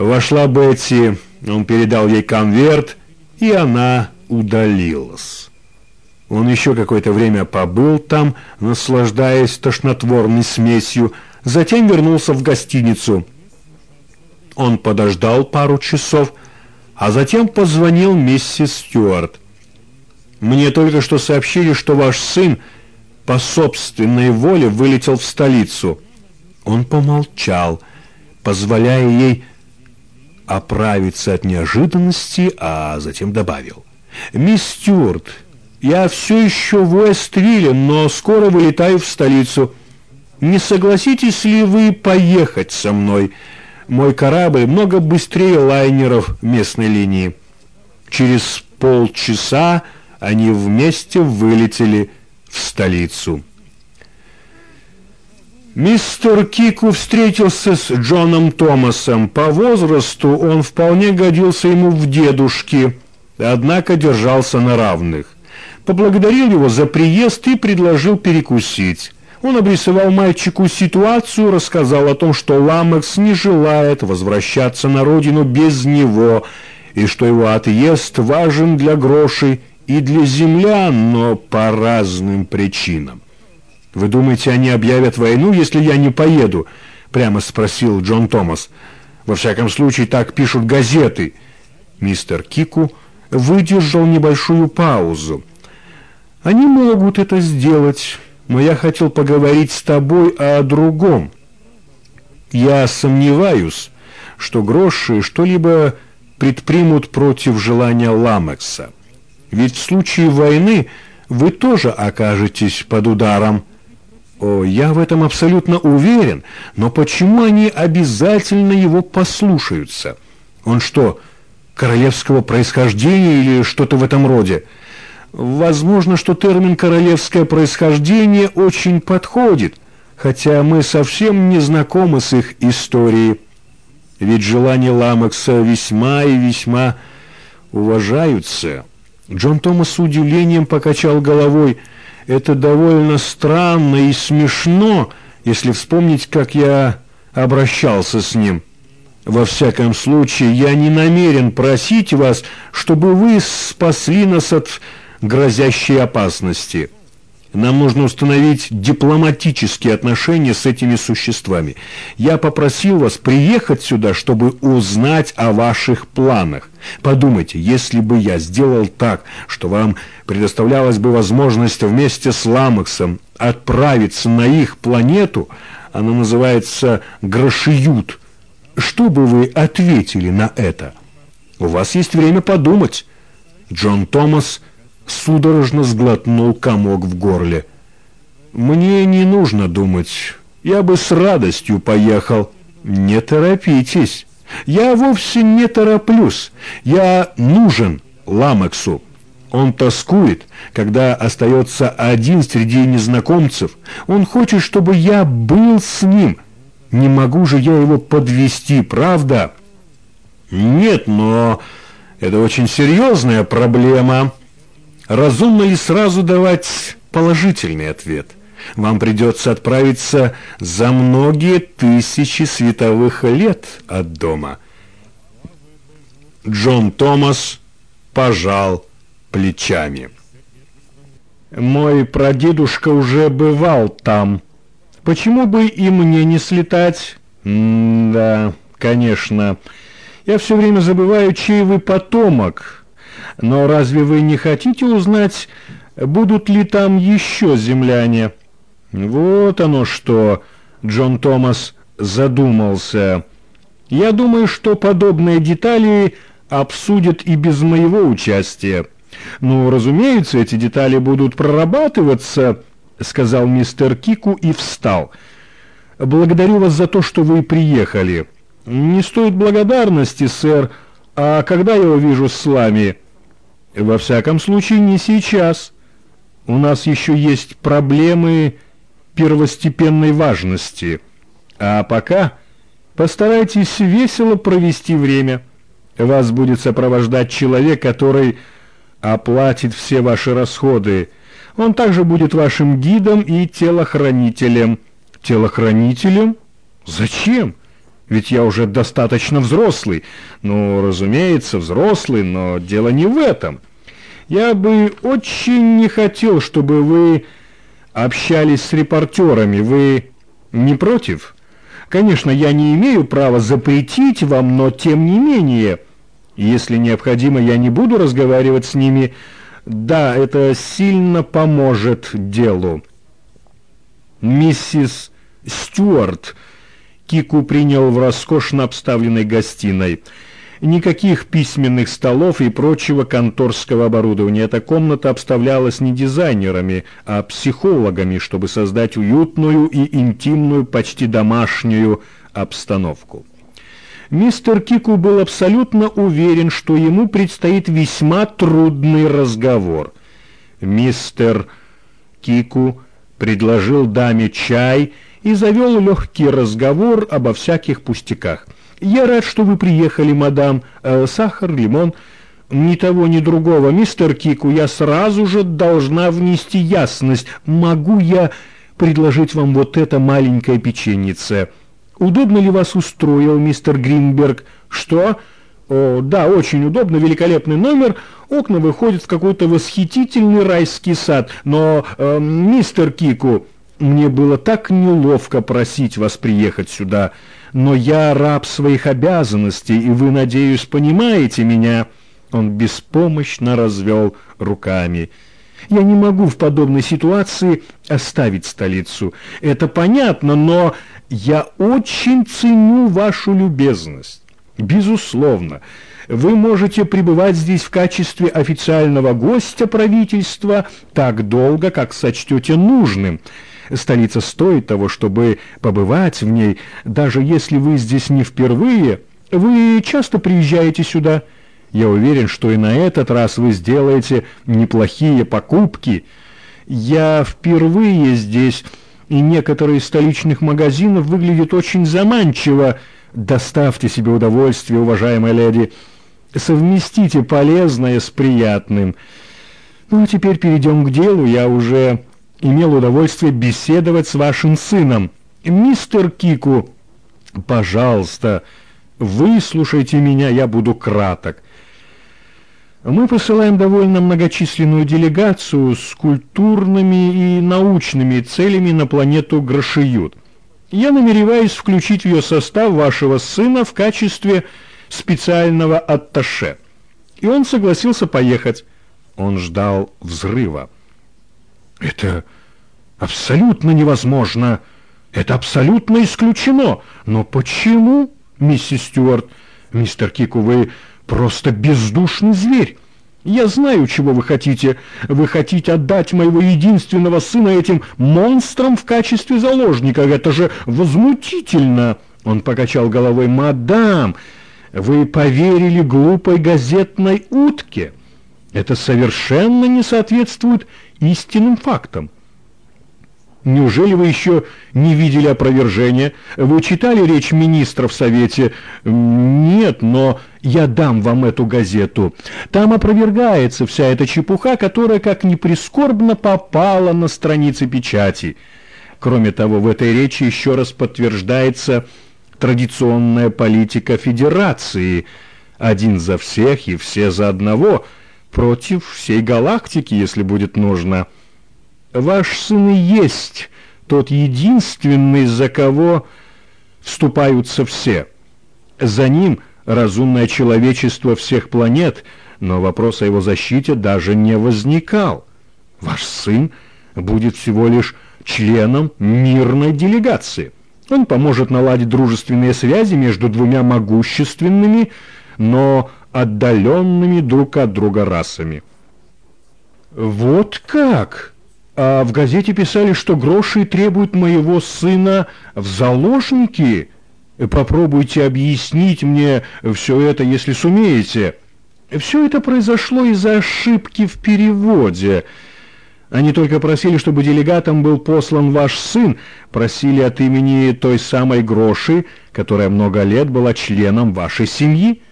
Вошла Бетти, он передал ей конверт, и она удалилась. Он еще какое-то время побыл там, наслаждаясь тошнотворной смесью, затем вернулся в гостиницу. Он подождал пару часов, а затем позвонил миссис Стюарт. «Мне только что сообщили, что ваш сын по собственной воле вылетел в столицу». Он помолчал, позволяя ей оправиться от неожиданности, а затем добавил. «Мисс Стюарт, я все еще в Уэствилле, но скоро вылетаю в столицу. Не согласитесь ли вы поехать со мной? Мой корабль много быстрее лайнеров местной линии». Через полчаса они вместе вылетели в столицу. Мистер Кику встретился с Джоном Томасом. По возрасту он вполне годился ему в дедушке, однако держался на равных. Поблагодарил его за приезд и предложил перекусить. Он обрисовал мальчику ситуацию, рассказал о том, что Ламекс не желает возвращаться на родину без него, и что его отъезд важен для грошей и для землян, но по разным причинам. «Вы думаете, они объявят войну, если я не поеду?» — прямо спросил Джон Томас. «Во всяком случае, так пишут газеты». Мистер Кику выдержал небольшую паузу. «Они могут это сделать, но я хотел поговорить с тобой о другом. Я сомневаюсь, что гроши что-либо предпримут против желания Ламекса. Ведь в случае войны вы тоже окажетесь под ударом». О, я в этом абсолютно уверен, но почему они обязательно его послушаются? Он что, королевского происхождения или что-то в этом роде? Возможно, что термин «королевское происхождение» очень подходит, хотя мы совсем не знакомы с их историей. Ведь желания Ламакса весьма и весьма уважаются. Джон Томас с удивлением покачал головой – это довольно странно и смешно, если вспомнить, как я обращался с ним. Во всяком случае, я не намерен просить вас, чтобы вы спасли нас от грозящей опасности». Нам нужно установить дипломатические отношения с этими существами. Я попросил вас приехать сюда, чтобы узнать о ваших планах. Подумайте, если бы я сделал так, что вам предоставлялась бы возможность вместе с Ламаксом отправиться на их планету, она называется Грошиют, что бы вы ответили на это? У вас есть время подумать. Джон Томас судорожно сглотнул комок в горле. «Мне не нужно думать. Я бы с радостью поехал. Не торопитесь. Я вовсе не тороплюсь. Я нужен Ламексу. Он тоскует, когда остается один среди незнакомцев. Он хочет, чтобы я был с ним. Не могу же я его подвести, правда?» «Нет, но это очень серьезная проблема» разумно ли сразу давать положительный ответ? Вам придется отправиться за многие тысячи световых лет от дома. Джон Томас пожал плечами. Мой прадедушка уже бывал там. Почему бы и мне не слетать? М да, конечно. Я все время забываю, чей вы потомок. Но разве вы не хотите узнать, будут ли там еще земляне? Вот оно что, Джон Томас задумался. Я думаю, что подобные детали обсудят и без моего участия. Ну, разумеется, эти детали будут прорабатываться, сказал мистер Кику и встал. Благодарю вас за то, что вы приехали. Не стоит благодарности, сэр. А когда я увижу с вами... Во всяком случае, не сейчас. У нас еще есть проблемы первостепенной важности. А пока постарайтесь весело провести время. Вас будет сопровождать человек, который оплатит все ваши расходы. Он также будет вашим гидом и телохранителем. Телохранителем? Зачем? Ведь я уже достаточно взрослый. Ну, разумеется, взрослый, но дело не в этом. Я бы очень не хотел, чтобы вы общались с репортерами. Вы не против? Конечно, я не имею права запретить вам, но тем не менее, если необходимо, я не буду разговаривать с ними. Да, это сильно поможет делу. Миссис Стюарт Кику принял в роскошно обставленной гостиной. Никаких письменных столов и прочего конторского оборудования. Эта комната обставлялась не дизайнерами, а психологами, чтобы создать уютную и интимную, почти домашнюю обстановку. Мистер Кику был абсолютно уверен, что ему предстоит весьма трудный разговор. Мистер Кику предложил даме чай и завел легкий разговор обо всяких пустяках – «Я рад, что вы приехали, мадам. Э, сахар, лимон...» «Ни того, ни другого. Мистер Кику, я сразу же должна внести ясность. Могу я предложить вам вот это маленькое печеньице? Удобно ли вас устроил мистер Гринберг? Что?» О, да, очень удобно, великолепный номер. Окна выходят в какой-то восхитительный райский сад. Но, э, мистер Кику, мне было так неловко просить вас приехать сюда но я раб своих обязанностей, и вы, надеюсь, понимаете меня». Он беспомощно развел руками. «Я не могу в подобной ситуации оставить столицу. Это понятно, но я очень ценю вашу любезность. Безусловно, вы можете пребывать здесь в качестве официального гостя правительства так долго, как сочтете нужным». Столица стоит того, чтобы побывать в ней, даже если вы здесь не впервые. Вы часто приезжаете сюда. Я уверен, что и на этот раз вы сделаете неплохие покупки. Я впервые здесь, и некоторые из столичных магазинов выглядят очень заманчиво. Доставьте себе удовольствие, уважаемая леди. Совместите полезное с приятным. Ну, а теперь перейдем к делу. Я уже имел удовольствие беседовать с вашим сыном. Мистер Кику, пожалуйста, выслушайте меня, я буду краток. Мы посылаем довольно многочисленную делегацию с культурными и научными целями на планету Грошиют. Я намереваюсь включить в ее состав вашего сына в качестве специального атташе. И он согласился поехать. Он ждал взрыва. Это абсолютно невозможно. Это абсолютно исключено. Но почему, миссис Стюарт? Мистер Кику, вы просто бездушный зверь. Я знаю, чего вы хотите. Вы хотите отдать моего единственного сына этим монстрам в качестве заложника. Это же возмутительно. Он покачал головой. Мадам, вы поверили глупой газетной утке. Это совершенно не соответствует истинным фактам. Неужели вы еще не видели опровержения? Вы читали речь министра в Совете? Нет, но я дам вам эту газету. Там опровергается вся эта чепуха, которая, как ни прискорбно, попала на страницы печати. Кроме того, в этой речи еще раз подтверждается традиционная политика Федерации. Один за всех и все за одного – против всей галактики, если будет нужно. Ваш сын и есть тот единственный, за кого вступаются все. За ним разумное человечество всех планет, но вопрос о его защите даже не возникал. Ваш сын будет всего лишь членом мирной делегации. Он поможет наладить дружественные связи между двумя могущественными, но отдаленными друг от друга расами. «Вот как!» А в газете писали, что Гроши требует моего сына в заложники. Попробуйте объяснить мне все это, если сумеете. Все это произошло из-за ошибки в переводе. Они только просили, чтобы делегатом был послан ваш сын, просили от имени той самой Гроши, которая много лет была членом вашей семьи.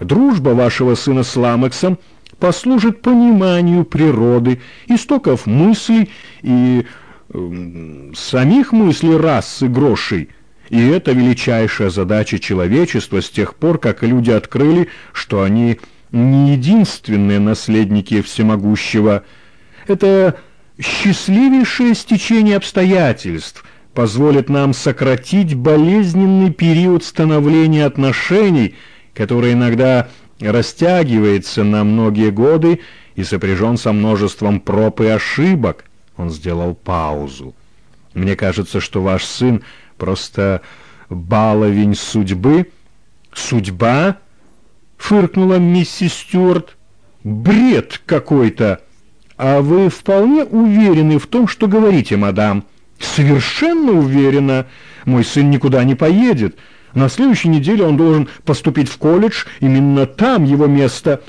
Дружба вашего сына с Ламексом послужит пониманию природы, истоков мыслей и э, самих мыслей расы грошей. И это величайшая задача человечества с тех пор, как люди открыли, что они не единственные наследники всемогущего. Это счастливейшее стечение обстоятельств позволит нам сократить болезненный период становления отношений, который иногда растягивается на многие годы и сопряжен со множеством проб и ошибок. Он сделал паузу. Мне кажется, что ваш сын просто баловень судьбы. Судьба? Фыркнула миссис Стюарт. Бред какой-то. А вы вполне уверены в том, что говорите, мадам? Совершенно уверена. Мой сын никуда не поедет. На следующей неделе он должен поступить в колледж. Именно там его место.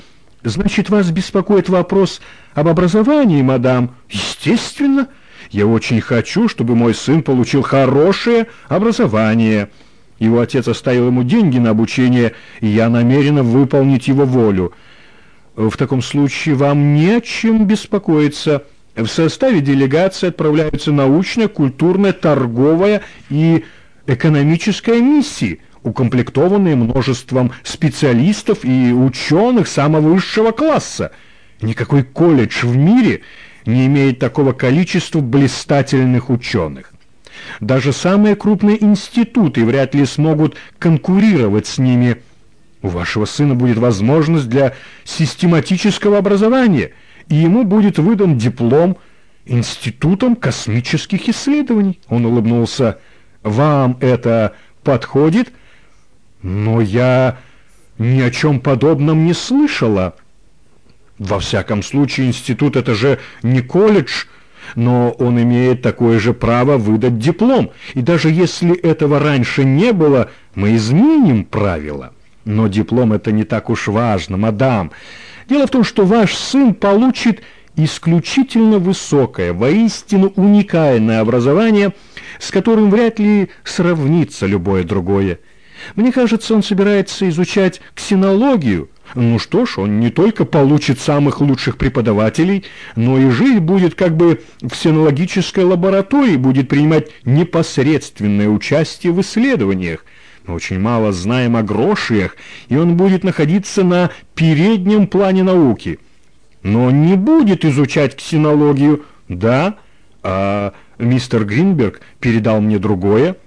Значит, вас беспокоит вопрос об образовании, мадам? Естественно. Я очень хочу, чтобы мой сын получил хорошее образование. Его отец оставил ему деньги на обучение, и я намерена выполнить его волю. В таком случае вам не о чем беспокоиться. В составе делегации отправляются научная, культурная, торговая и экономическая миссии, укомплектованные множеством специалистов и ученых самого высшего класса. Никакой колледж в мире не имеет такого количества блистательных ученых. Даже самые крупные институты вряд ли смогут конкурировать с ними. У вашего сына будет возможность для систематического образования, и ему будет выдан диплом Институтом космических исследований. Он улыбнулся. «Вам это подходит?» «Но я ни о чем подобном не слышала». Во всяком случае, институт — это же не колледж, но он имеет такое же право выдать диплом. И даже если этого раньше не было, мы изменим правила. Но диплом — это не так уж важно, мадам. Дело в том, что ваш сын получит исключительно высокое, воистину уникальное образование, с которым вряд ли сравнится любое другое. Мне кажется, он собирается изучать ксенологию. Ну что ж, он не только получит самых лучших преподавателей, но и жить будет как бы в ксенологической лаборатории, будет принимать непосредственное участие в исследованиях. Мы очень мало знаем о грошиях, и он будет находиться на переднем плане науки. Но он не будет изучать ксенологию, да, а мистер Гринберг передал мне другое –